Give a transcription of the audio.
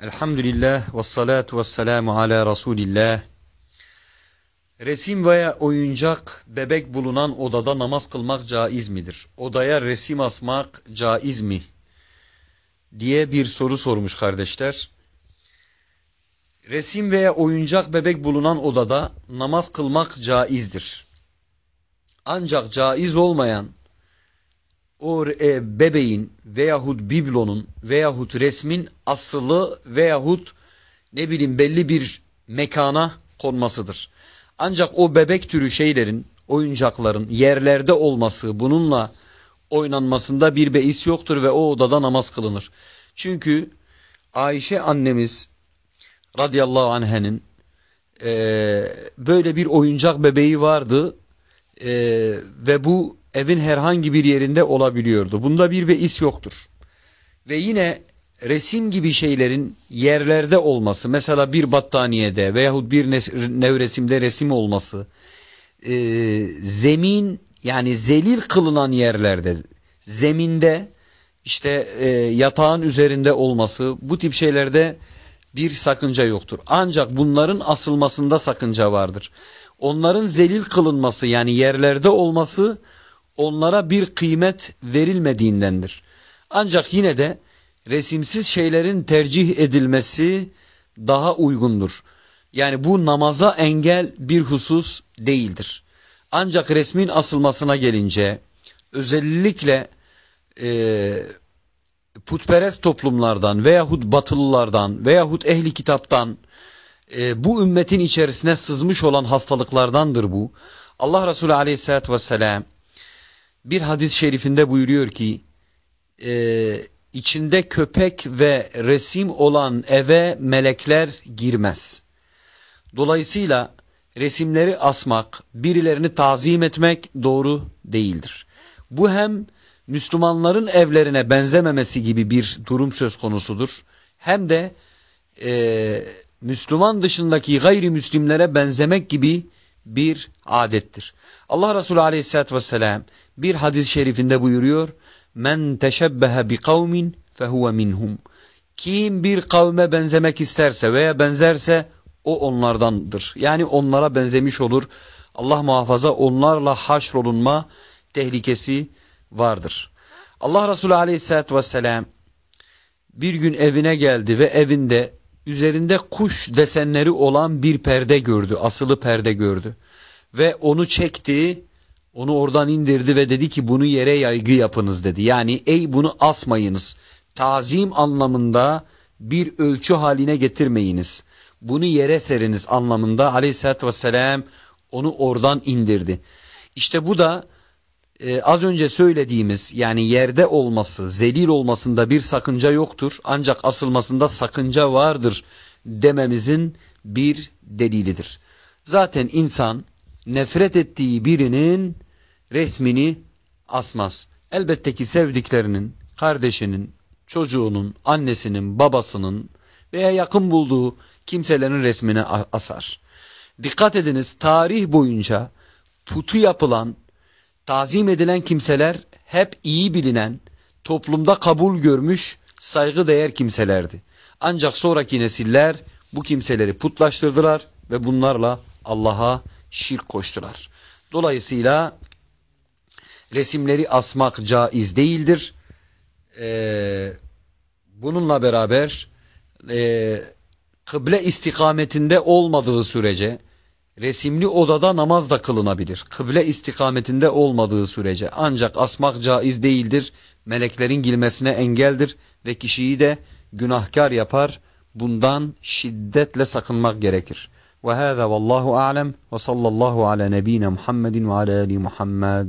Elhamdülillah ve salatu ve selamu ala Resulillah. Resim veya oyuncak, bebek bulunan odada namaz kılmak caiz midir? Odaya resim asmak caiz mi? diye bir soru sormuş kardeşler. Resim veya oyuncak bebek bulunan odada namaz kılmak caizdir. Ancak caiz olmayan o e, bebeğin veyahut biblonun veyahut resmin asılı veyahut ne bileyim belli bir mekana konmasıdır. Ancak o bebek türü şeylerin, oyuncakların yerlerde olması, bununla oynanmasında bir beis yoktur ve o odada namaz kılınır. Çünkü Ayşe annemiz radıyallahu anhenin e, böyle bir oyuncak bebeği vardı e, ve bu evin herhangi bir yerinde olabiliyordu. Bunda bir beis yoktur. Ve yine resim gibi şeylerin yerlerde olması, mesela bir battaniyede veyahut bir nevresimde resim olması, e, zemin yani zelil kılınan yerlerde, zeminde, işte e, yatağın üzerinde olması, bu tip şeylerde bir sakınca yoktur. Ancak bunların asılmasında sakınca vardır. Onların zelil kılınması yani yerlerde olması, onlara bir kıymet verilmediğindendir. Ancak yine de resimsiz şeylerin tercih edilmesi daha uygundur. Yani bu namaza engel bir husus değildir. Ancak resmin asılmasına gelince özellikle e, putperest toplumlardan veyahut batılılardan veyahut ehli kitaptan e, bu ümmetin içerisine sızmış olan hastalıklardandır bu. Allah Resulü aleyhissalatü vesselam bir hadis-i şerifinde buyuruyor ki e, içinde köpek ve resim olan eve melekler girmez. Dolayısıyla resimleri asmak, birilerini tazim etmek doğru değildir. Bu hem Müslümanların evlerine benzememesi gibi bir durum söz konusudur. Hem de e, Müslüman dışındaki gayrimüslimlere benzemek gibi bir adettir. Allah Resulü aleyhissalatü vesselam bir hadis-i şerifinde buyuruyor. Men teşebbehe bi kavmin fehuve minhum. Kim bir kavme benzemek isterse veya benzerse o onlardandır. Yani onlara benzemiş olur. Allah muhafaza onlarla haşrolunma tehlikesi vardır. Allah Resulü aleyhissalatü vesselam bir gün evine geldi ve evinde üzerinde kuş desenleri olan bir perde gördü. Asılı perde gördü. Ve onu çekti onu oradan indirdi ve dedi ki bunu yere yaygı yapınız dedi. Yani ey bunu asmayınız. Tazim anlamında bir ölçü haline getirmeyiniz. Bunu yere seriniz anlamında aleyhissalatü vesselam onu oradan indirdi. İşte bu da e, az önce söylediğimiz yani yerde olması, zelil olmasında bir sakınca yoktur. Ancak asılmasında sakınca vardır dememizin bir delilidir. Zaten insan nefret ettiği birinin resmini asmaz. Elbette ki sevdiklerinin, kardeşinin, çocuğunun, annesinin, babasının veya yakın bulduğu kimselerin resmini asar. Dikkat ediniz tarih boyunca putu yapılan, tazim edilen kimseler hep iyi bilinen, toplumda kabul görmüş, saygı değer kimselerdi. Ancak sonraki nesiller bu kimseleri putlaştırdılar ve bunlarla Allah'a şirk koştular. Dolayısıyla resimleri asmak caiz değildir. Ee, bununla beraber e, kıble istikametinde olmadığı sürece resimli odada namaz da kılınabilir. Kıble istikametinde olmadığı sürece ancak asmak caiz değildir. Meleklerin girmesine engeldir ve kişiyi de günahkar yapar. Bundan şiddetle sakınmak gerekir. Ve hâzâ vallahu a'lem ve sallallahu ala nebine Muhammedin ve ali Muhammed.